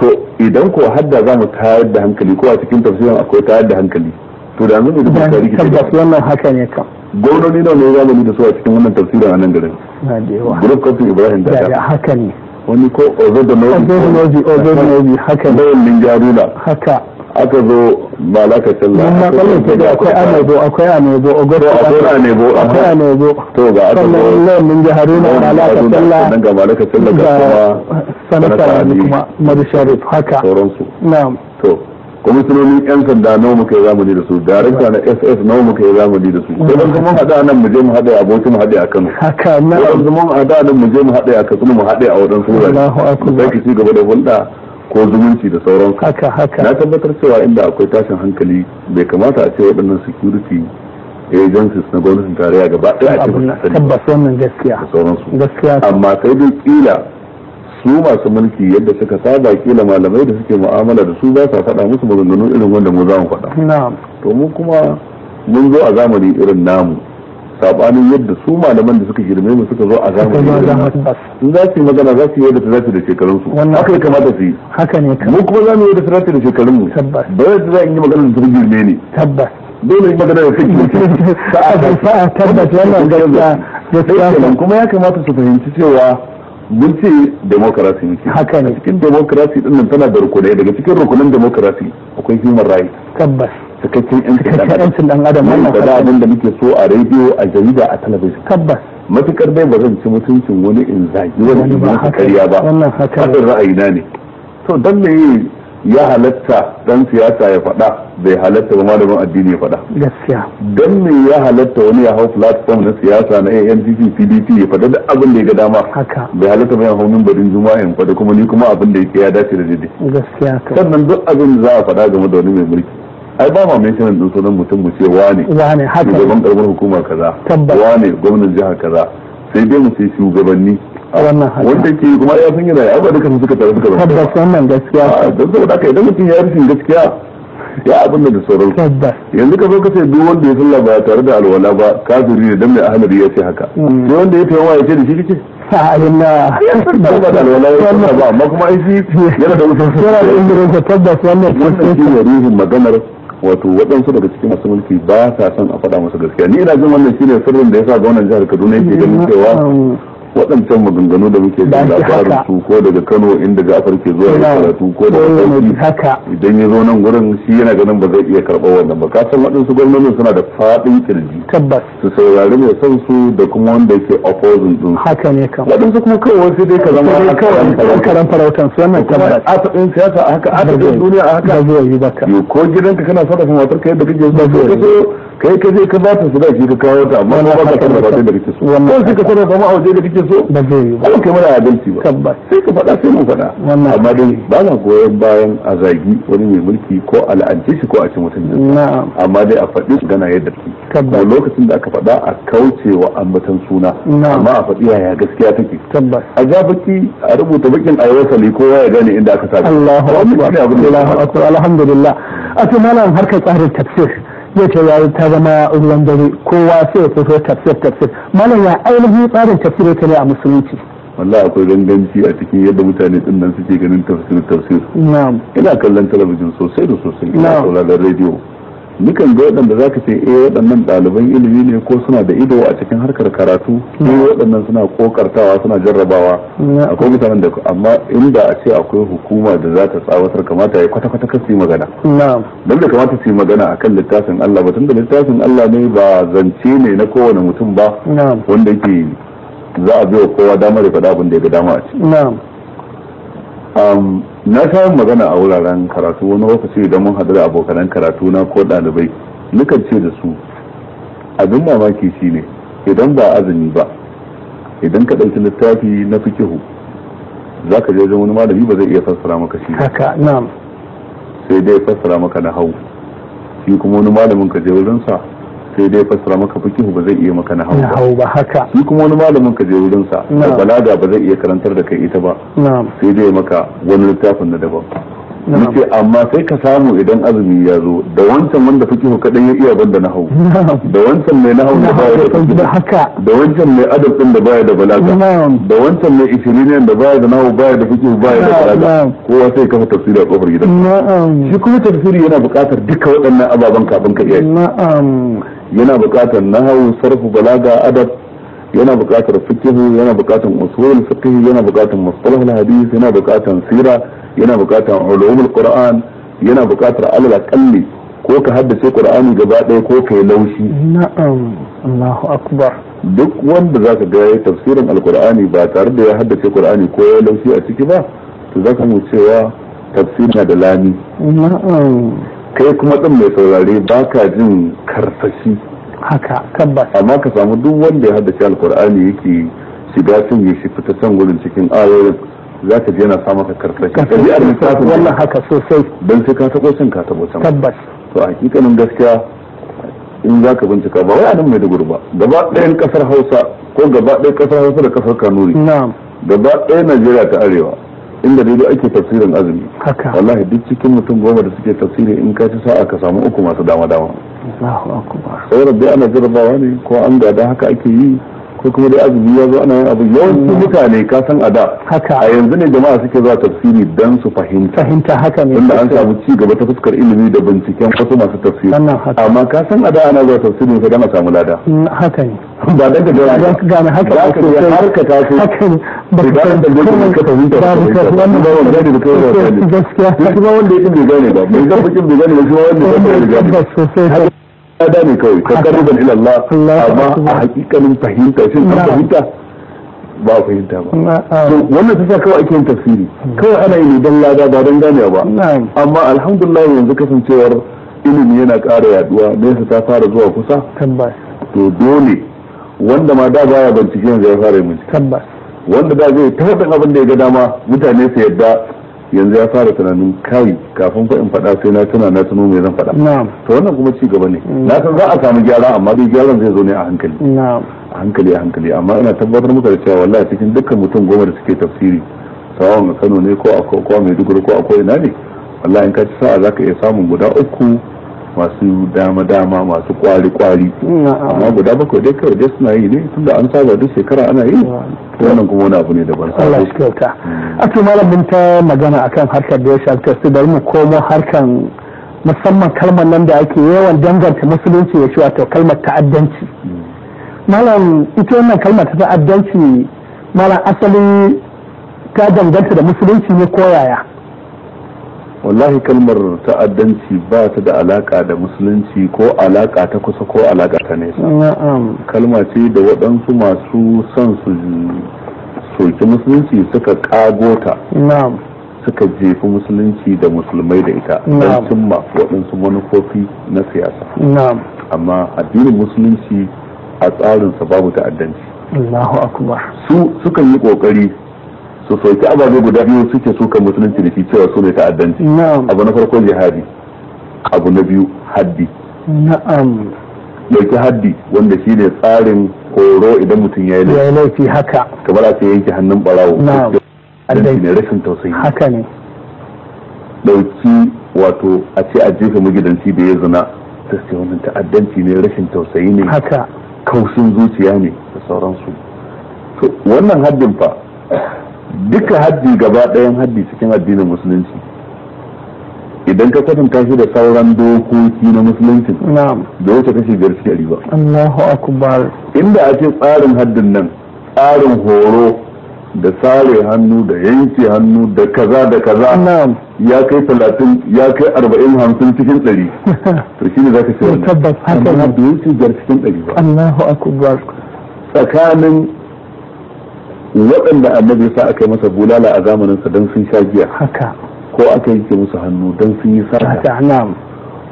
To idan ko hadda za mu tayar da hankali ko a cikin tafsirin akwai tayar da hankali to da mai da tarihi tabbas wannan haka ne kam. Gwamnoni nawa ne zamani da su a cikin wannan tafsirin a nan garin? Na da yawa. Group captain ibrahim da ya haka ne. Wani ko ozo da ozonobi ozonobi haka ne. Lawan linjaruna haka. Aka zo malaka sallah mun ma kallon ke da akwai anebo akwai anebo ogoto To, akwai anebo, akwai anebo. To ga aka zo lawan haruna lawan malaka sallah sannan ga malaka sallah ga da kuma sanata kuma madu sharif haka. sauransu. Na'am. To kwamishinonin yan sanda nawa muka yi zamani da su? Darakta na ss nawa muka yi zamani da su? Idan kuma haɗa a nan mu je mu haɗe a bauchi mu haɗe a kano. Haka na'am idan kuma haɗa a nan mu je mu haɗe a katsina mu haɗe a wurare. Akbar. sai ki ci gaba da hulɗa ko zumunci da sauransu. Haka na haka tabbatar cewa inda akwai tashin hankali bai kamata a ce waɗannan security agencies na gwamnatin tarayya gaba ɗaya a ba tabbas wannan gaskiya. Gaskiya. Amma sai dai kila su masu mulki yadda suka saba kila malamai da suke mu'amala da su ba sa faɗa musu maganganu irin wanda mu za mu faɗa. To mu kuma mun zo a zamani irin namu. Sabanin yadda su malaman da suka girme mu suka zo a zamani irin za namu in za su yi magana za su yi yadda ta dace da shekarun su haka ya kamata su yi. haka ne mu kuma za mu yi yadda ta dace da shekarun mu Tabbas. ba yadda za in yi magana da ta girme ne tabbas. Dole yi magana da take <laughs> sa'a tabbas. Wannan gaskiya. gaskiya kuma ya kamata su fahimci cewa mun ce demokarasi muke Haka ne. Cikin demokarasi ɗin nan tana da rukunai. Daga cikin rukunan demokarasi akwai human rights. Tabbas. Cikakken yancin dan adam. wannan ne. abin da muke so a rediyo a jarida a talabijin. Tabbas. Matukar dai ba zan ci mutuncin wani in zagi wani in ba ƙarya ba. Wannan haka ne. ra'ayina ne. To dan me ya halatta dan siyasa ya faɗa bai halatta ba malamin addini ya faɗa. Gaskiya. Don me ya halatta wani ya hau platform na siyasa na ANCP PDP ya faɗa duk abin da ya ga dama? Haka. Bai halatta ba ya hau mimbarin juma'a in faɗa kuma ni kuma abin da yake ya dace da daidai. Gaskiya sannan duk abin da za a faɗa game da wani mai mulki. Ai ba ma mentionin din sunan mutum mu ce wane. Wane haka. Shugaban karamar hukuma kaza. Wane gwamnan jiha kaza. Sai dai mu ce shugabanni. Wanda ke kuma ya san yana ai ba duka su suka tare suka zama. Tabbas wannan gaskiya. A don saboda haka idan mutum ya rashin gaskiya ya abin da sauran yanzu ka zo ka ce duk wanda ya sallah ba tare da alwala ba kafiri ne dan mai ahlari ya ce haka? Sai wanda ya tayawa ya ce da shi kike? Sa'ayin na ba da alwala ya sallah ba amma kuma ai shi yana da wucin yana da ingirinsa tabbas wannan wannan shi ne maganar wato waɗansu daga cikin masu mulki ba sa son a faɗa masa gaskiya. Ni ina jin wannan shine sirrin da yasa gwamnan jihar Kaduna yake ganin cewa waɗancan maganganu da muke da labarin su ko daga Kano inda Ja'far ke zuwa ya karatu ko daga Sauki haka. idan ya zo nan gurin shi yana ganin ba zai iya karɓar wannan ba. Ka san waɗansu gwamnonin suna da faɗin ƙirji. Tabbas. Su saurari mai son su da kuma wanda yake opposing din haka ne kam. Waɗansu kuma kawai sai dai ka zama sai kawai karan farautan su. Wannan tabbas. a faɗin siyasa a haka a faɗin duniya a haka. ba zai yi ba ka ko gidanka kana sarrafa matar ka yadda kake so kai ka je ka ba ta su da shi ka kawo ta amma ba ka sarrafa ta da kake so. Wannan sai ka sarrafa ma a waje da kake so? ba zai yi ba. Kai mana adalci ba. Tabbas. Sai ka faɗa sai mu faɗa. Amma dai ba na goyon bayan a zagi wani mai mulki ko a la'ance shi ko a ci mutunci na'am. Amma dai a faɗi su gana yadda take. Tabbas. lokacin da aka faɗa a kauce wa ambatan suna. Amma a faɗi yaya gaskiya take. Tabbas. A ja baki a rubuta bakin a yi wasali kowa ya gane inda aka sa Allahu akbar. da Allahu akbar. Alhamdulillah. A to malam harkar tsarin tafsir. Zai ce yayi ta zama ruwan dare kowa sai ya fito tafsir tafsir. Malam ya ainihin tsarin tafsir yake ne a musulunci? Wallahi akwai ganganci a cikin yadda mutane ɗin nan suke ganin tafsir tafsir. Na'am. Ina kallon talabijin sosai da sosai. Ina sauraron rediyo. Nukan ga waɗanda za ka ce eh waɗannan ɗaliban ilimi ne ko suna da ido a cikin harkar karatu? Eh waɗannan suna kokartawa suna jarrabawa. Akwai mutanen da amma inda a ce akwai hukuma da za ta tsawatar kamata ya kwata-kwata kasu yi magana. Don da kamata su yi magana akan littafin Allah ba tunda littafin Allah ne ba zance ne na kowane mutum ba wanda yake za a biyo kowa damar ya faɗa abin da ya ga dama a ciki. Na sha magana a wuraren karatu wani lokaci idan mun haɗu da abokanan karatu na ko ɗalibai nukan ce da su abin mamaki shine idan ba azumi ba idan ka ɗauki littafi na fikihu za ka je wajen wani malami ba zai iya fassara maka shi haka na'am. Sai dai fassara maka na hau. Shi kuma wani malamin ka je wurinsa sai dai fassara maka fikihu ba zai iya maka na hau na ba hau haka. Shi kuma wani malamin ka je wurinsa da Na'am. balaga ba zai iya karantar da kai ita ba. Sai dai maka wani littafin na daban. Na'am. ya ce amma sai ka samu idan azumi ya zo da wancan wanda fikihu kadan ya iya banda na hau. Da wancan mai na hau da baya da da haka. Da wancan mai adab din da baya da balaga. Da wancan mai ishiriniyan da baya da nahu baya da fikihu baya da balaga. kowa sai kafa tafsiri a ƙofar gidan. Shi kuma tafsiri yana buƙatar duka waɗannan ababen kafin ka iya na'am. Yana buƙatar nahawu sarfu balaga adab yana buƙatar fikihu yana buƙatar usul fiqh yana buƙatar mustalahul hadith yana buƙatar sira yana buƙatar ulumul qur'an yana buƙatar alal aqalli ko ka haddace qur'ani gaba ɗaya ko kai laushi. Na'am Allahu akbar. Duk wanda zaka ga yayi tafsirin alqur'ani ba tare da ya haddace qur'ani ko ya laushi a ciki ba to zaka mu cewa tafsiri na da lami. Na'am. Kai kuma din mai saurare baka jin karsashi. Haka tabbas. Amma ka samu duk wanda ya haddace alkur'ani yake shiga cin ya shi fita can gudun cikin ayoyin za ka je yana sa maka karkashi ɗabi'ar littafin wannan haka sosai. Don sai ka taɓo can ka taɓo can. Tabbas. To hakikanin gaskiya in za ka bincika ba wai a nan maiduguri ba gaba ɗayan ƙasar hausa ko gaba ɗayan ƙasar hausa da ƙasar kanuri. Gaba ɗaya najeriya ta arewa. Inda daidai ake tafsirin azumi. Haka. Wallahi duk cikin mutum goma da suke tafsiri in ka ci sa'a ka samu uku masu dama dama Allahu akbar. Sauran dai ana jarrabawa ne ko an gada haka ake yi ko kuma dai azumi ya zo ana yin abu. Yawancin mutane ka san a da haka. a yanzu ne jama'a suke zuwa tafsiri dan su fahimta. Fahimta haka ne. Tunda an samu ci gaba ta fuskar ilimi da binciken wasu masu tafsiri. Amma ka san a da ana zuwa tafsiri sai dan a samu lada. Mm, haka ne. Ba dan ka gane Don ka gane haka za ka ga har ka taso haka ne. Ba ka san da komai. ka fahimta ba ka ka wannan ba wanda da kai ba gaskiya. Shi kuma wanda ya bai gane ba. Bai zan bakin bai gane ba shi ma wanda ya bai gane sosai. Ya ne kawai ka karɓan ila Allah Allah amma a hakikanin fahimta shin an Na'am. fahimta? Ba a fahimta ba. To na'am wannan ta sa kawai ake yin tafsiri. Kawai ana yi don lada ba don ganewa ba. Amma alhamdulillah yanzu kasancewar ilimi yana ƙara yaɗuwa nesa ta fara zuwa kusa. To dole wanda ma da baya bincike yanzu ya fara yin bincike. Wanda da zai ta abin da ya ga dama mutane su yadda yanzu ya fara tunanin kai kafin fa in faɗa sai na tuna na tuno me zan faɗa. To wannan kuma ci gaba ne. Na san za a samu gyara amma dai gyaran zai zo ne a hankali. A hankali a hankali. Amma ina tabbatar muka da cewa wallahi cikin dukkan mutum goma da suke tafsiri sawan a Kano ne ko a ko a Maiduguri ko a ko ina ne wallahi in ka ci sa'a zaka iya samun guda uku masu dama-dama masu kwari-kwari amma guda bakwai dai kawai dai suna yi ne tunda an saba duk shekara ana yi. Wannan kuma wani abu ne daban Allah shi kyauta. A to malamin ta magana akan harkar da ya shafi tafsir bari mu komo harkan musamman kalmar nan da ake yawan danganta musulunci ya ce wato kalmar ta'addanci. Malam ita wannan kalmar ta ta'addanci malam asali ta danganta da musulunci ne ko yaya? Wallahi kalmar ta'addanci ba ta da alaka da musulunci ko alaka ta kusa ko alaka ta nesa. Kalma ce da waɗansu masu son su soki musulunci suka kago ta. Suka jefi musulunci da musulmai da ita. Don cimma waɗansu manufofi na siyasa. Amma addinin musulunci a tsarinsa babu ta'addanci. Su sukan yi ƙoƙari su soki ababe guda biyu suke sukan musulunci da shi cewa su ne ta'addanci. Abu na farko jihadi. Abu na biyu haddi. Na'am. Dauki haddi wanda shi ne tsarin horo idan mutum ya yi laifi. Haka. Kamar a ce yanke hannun barawo na'am. Ne rashin tausayi. Haka ne. Dauki wato a ce a jefa magidanci da ya zina ta ce wannan ta'addanci ne rashin tausayi ne haka. kaushin zuciya ne da sauransu. To wannan haddin fa duka haddi gaba ɗayan haddi cikin addinin musulunci. Idan ka kwatanta shi da sauran dokoki na musulunci da wuce kashi biyar cikin ɗari ba. Allahu akbar. Inda a ce tsarin haddin nan tsarin horo da sare hannu da yanke hannu da kaza da kaza ya kai talatin ya kai arba'in hamsin cikin ɗari. <laughs> To shi ne za ka ce wannan. tabbas haka wuce biyar cikin ɗari ba. Allahu akbar. Tsakanin waɗanda annabi ya sa aka yi masa bulala a zamaninsa don sun sha giya. Haka. Ko aka yanke musu hannu don sun yi na'am.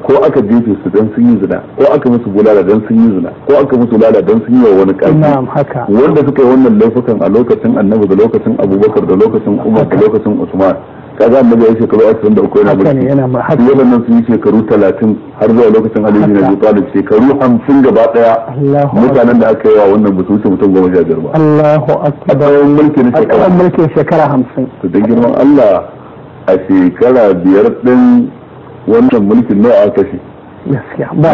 Ko aka jefe su don sun yi zina. Ko aka musu bulala don sun yi zina. Ko aka musu bulala don sun yi wa wani ƙarfi. Wanda suka yi wannan laifukan a lokacin annabi da lokacin abubakar da lokacin umar da lokacin usman. Kaga annabi ya shekaru ashirin da uku yana haka ne mulki. yana haka waɗannan sun yi shekaru talatin har zuwa lokacin aliyu bin abi talib. Shekaru hamsin gaba ɗaya Allahu akbar. mutanen da aka yi wa wannan ba su wuce mutum goma sha biyar ba. Allahu akbar. Tsawon mulki na shekara mulkin shekara hamsin. To don girman Allah a shekara biyar ɗin wannan mulkin nawa aka kashe? Gaskiya ba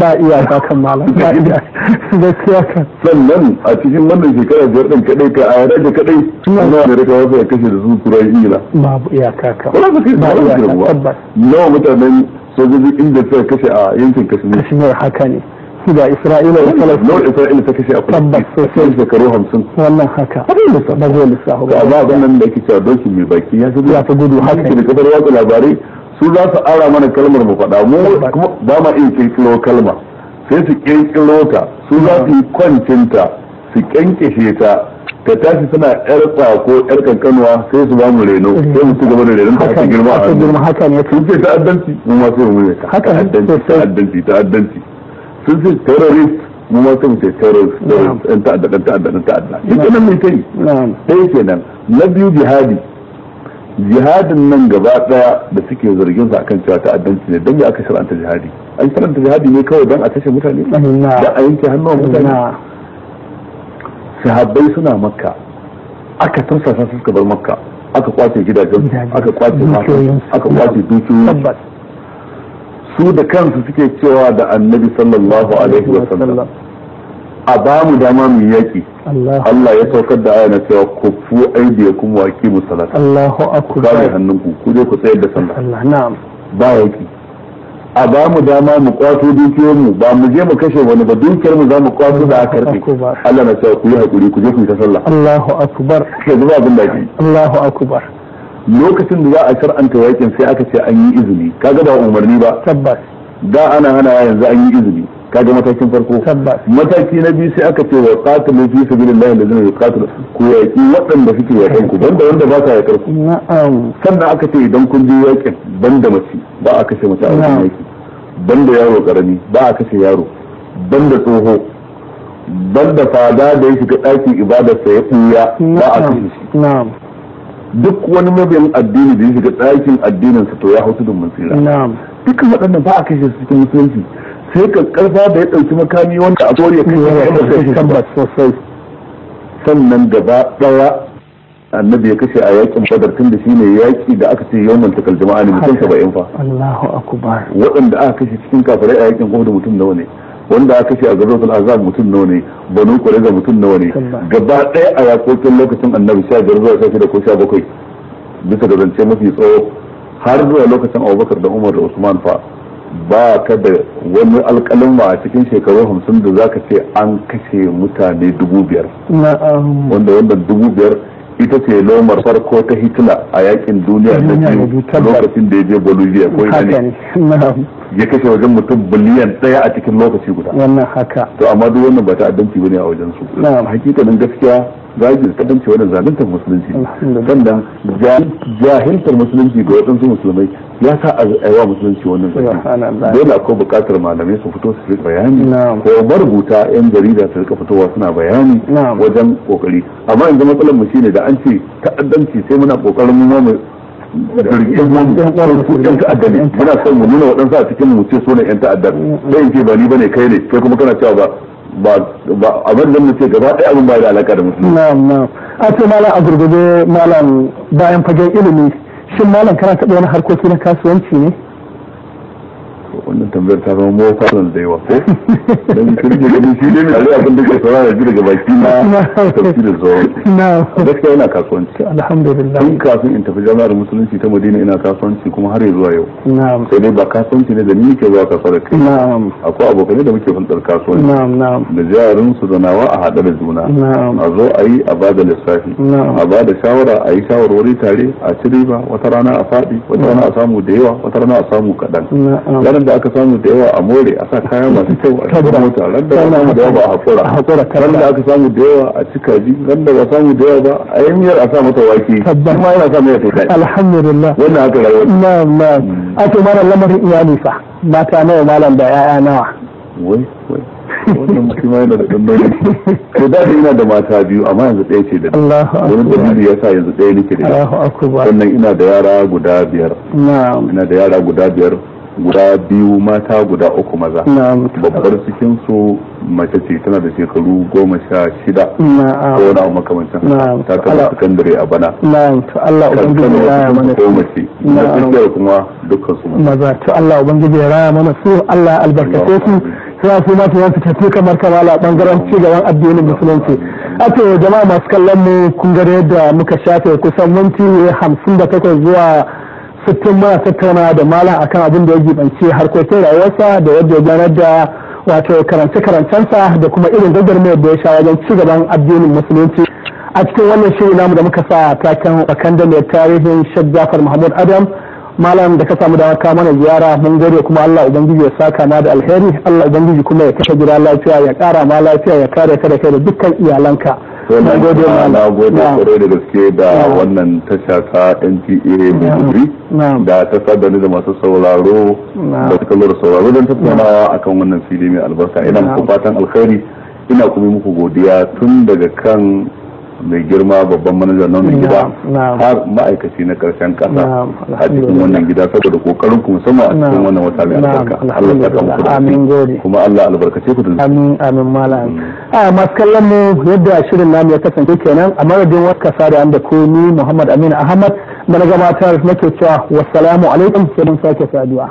Da iyaka kan malam ba iya. <laughs> Gaskiya kan sannan a cikin wannan shekara biyar ɗin kaɗai ka a yada da kaɗai nawa ne riƙa wasu ya kashe da su turai ingila. Babu iyaka kan ba iyaka tabbas. Nawa mutanen sojoji inda suka kashe a yankin kashmir? Kashmir haka ne. Da isra'ila da nawa falastin isra'ila ta kashe a Tabbas sosai. shekaru hamsin. Wannan haka. Ba zai lissafa. Ba ba abin nan da ake cewa dokin mai baki ya fi gudu, haka haka da kafar watsa labarai su za su ara mana kalmar mu faɗa. Mu ba ma iya kirkiro kalma. Sai su kirkiro ta. Su za su yi kwancinta su kyankyashe ta. Ta tashi suna yar tsako yar kankanuwa sai su ba mu reno. Sai mu ci gaba da renon ta girma a girma haka ne sun ce ta'addanci mu ma sai mu ne ta. Ta'addanci ta'addanci ta'addanci. Sun ce terrorist mu ma sai mu ce terrorist ɗan ta'adda ta'adda ɗan ta'adda. Ita nan mai kai na'am. Ɗaya kenan. Na biyu jihadi. Jihadin nan gaba ɗaya da suke zargin sa akan cewa ta'addanci ne don me aka shar'anta jihadi? An shar'anta jihadi ne kawai don a kashe mutane? Da a yanke hannuwan mutane? Sahabbai suna makka. Aka tursasa su suka bar makka. Aka ƙwace gidajen Gidaje, aka ƙwace aka ƙwace dukiyoyi tabbas. Su da kansu suke cewa da annabi sallallahu alaihi wa sallam. A ba mu dama mu yaki. Allah ya saukar da aya na cewa ku fu aidiyakum wa aqimu salata. Allahu akbar. Hannunku ku je ku tsayar da sallah. Allah na'am. Ba yaki. A ba mu dama mu kwato dukiyar mu ba mu je mu kashe wani ba dukiyar mu za mu kwato da aka karɓe. Allah na cewa ku yi haƙuri ku je ku yi ta sallah. Allahu akbar. Ke zuba abin da. Allahu akbar. Lokacin da za a shar'anta yaƙin sai aka ce an yi izini. Kaga ba umarni ba. Tabbas. Da ana hana yanzu an yi izini. Kaga matakin farko. Mataki na biyu sai aka ce wa qatilu fi sabilillahi allazina yuqatilu. Ku yaki waɗanda suke yakan ku banda wanda ba sa yakar ku. Sannan aka ce idan kun je yaƙin banda mace ba a kashe mace a wajen yaki banda yaro ƙarami ba a kashe yaro. Banda tsoho. Banda fada da ya shiga ɗakin ibadarsa ya ɓuya ba a kashe shi. Duk wani mabiyin addini da ya shiga ɗakin addininsa to ya hau tudun mun tsira dukkan waɗannan ba a kashe su cikin musulunci. Sai ka karfa da ya ɗauki makami wanda a koriya kashe shi ba. tabbas sosai. Sannan gaba ɗaya annabi ya kashe a yaƙin badar tun da shine yaki da aka ce yawan takal jama'a ne mutum saba'in fa. Allahu akbar. Waɗanda aka kashe cikin kafirai a yaƙin uhud mutum nawa ne? Wanda aka kashe a gazotul azab mutum nawa ne? Banu qurayza mutum nawa ne? Gaba ɗaya a yakokin lokacin annabi sha biyar zuwa sha shida ko sha bakwai. Bisa ga zance mafi tsawo har zuwa lokacin abubakar da umar da usman fa. Ba ka da wani alƙalin a cikin shekaru hamsin da zaka ce an kashe mutane dubu biyar. Wanda wannan dubu biyar ita ce lomar farko ta hitler a yaƙin duniya na biyu lokacin da ya je bolivia ko ina ne. Ya kashe wajen mutum biliyan ɗaya a cikin lokaci guda. Wannan haka. To amma duk wannan ba ta'addanci ba ne a wajen su hakikanin gaskiya zagin ta'addanci wannan zaluntar musulunci. Sannan ja- jahiltar musulunci ga waɗansu musulmai ya sa a aiwa musulunci wannan Subhanallah. dole akwai buƙatar malamai su fito su riƙa bayani. Ko marubuta yan jarida su riƙa fitowa suna bayani wajen ƙoƙari amma yanzu matsalar mu shine da an ce ta'addanci sai muna ƙoƙarin mu yan ta'adda ne. Muna son mu nuna waɗansu a cikin mu ce sunan yan ta'addar sai in ce ba ni ba ne kai ne. Kai kuma kana cewa ba. Ba abin da mu ce gaba ɗaya abin ba da alaka da musulmi. Na'am na'am. A ce malam a gurgurde malam bayan fagen ilimi shin malam kana taɓa wani harkoki na kasuwanci ne? Wannan tambayar ta zama mawa fasan da yawa ko? Dan ne gani shi ne mai abin da ke saurara ji daga baki na. Tafsirin sauran na'am gaskiya yana kasuwanci. Alhamdulillah. Tun kafin in tafi jami'ar musulunci ta madina ina kasuwanci kuma har zuwa yau. Na'am. Sai dai ba kasuwanci ne da ni ke zuwa kasuwa da kai. Na'am. Akwai abokanai da muke hulɗar kasuwanci. Na'am na'am. Da jarin su da nawa a haɗe da juna. Na'am. A zo a yi a ba da lissafi. Na'am. a shawara a yi shawarwari tare a ci riba wata rana a faɗi wata rana a samu da yawa wata rana a samu kaɗan. Da aka samu da yawa a more a sa kaya masu kyau a cikin mota ran da ba samu da yawa ba a haƙura. A haƙura, ran da aka samu da yawa a cika ji ran da ba samu da yawa ba a yi miyar a sa mata wake. Kuma yana sa mai ta alhamdulillah. Wannan haka rayuwar na'am na'am a to malam lamarin iyali fa. Mata nawa malam da 'ya'ya nawa? Wai wai. Wannan mutum yana da ɗan nauyi. To da ina da mata biyu amma yanzu ɗaya ce da wani dalili ya sa yanzu ɗaya nake da sannan ina da yara guda biyar. Ina da yara guda biyar. Guda biyu mata guda uku maza. Babbar cikin su mace ce tana da shekaru goma sha shida. Ko wani abu makamancin ta kama sakandare a bana. To Allah ubangiji ya raya mana su. mace. Na tsakiyar kuma dukkan su maza. To Allah ubangiji ya raya mana su. Allah albarkace su. Sai su ma su yanka tafi kamar kamala ɓangaren ci gaban addinin musulunci. A to jama'a masu kallon mu kun ga yadda muka shafe kusan minti hamsin da takwas zuwa sittin muna tattauna da malam akan abin da ya jibanci harkokin rayuwarsa da yadda ya gudanar da wato karance-karancensa da kuma irin gagarmayar da ya sha wajen ci gaban addinin musulunci. A cikin wannan shiri namu da muka sa taken bakan da mai tarihin Sheikh Jafar Mahmud Adam malam da ka samu da ka mana ziyara mun gode kuma Allah ubangiji ya saka ma da alheri Allah ubangiji kuma ya kashe gida lafiya ya kara ma lafiya ya kare ka da kai da dukkan iyalanka. Mun gode na gode ƙwarai da gaske da wannan tasha ta NTA Maiduguri da ta sadani da masu sauraro da suka lura sauraro don tattaunawa akan wannan fili mai albarka. Ina muku fatan alkhairi. Ina kuma muku godiya tun daga kan mai girma babban manajan na wannan gida har ma'aikaci na ƙarshen kasa a cikin wannan gida saboda ƙoƙarin ku musamman a cikin wannan wata mai albarka. Allah ya muku Amin gode. kuma Allah albarkace ku da amin amin malam. A masu kallon mu yadda shirin namu ya kasance kenan a madadin wasu kasa da da ko ni Muhammad Amin Ahmad da na gabatar nake cewa wassalamu alaikum sai mun sake saduwa.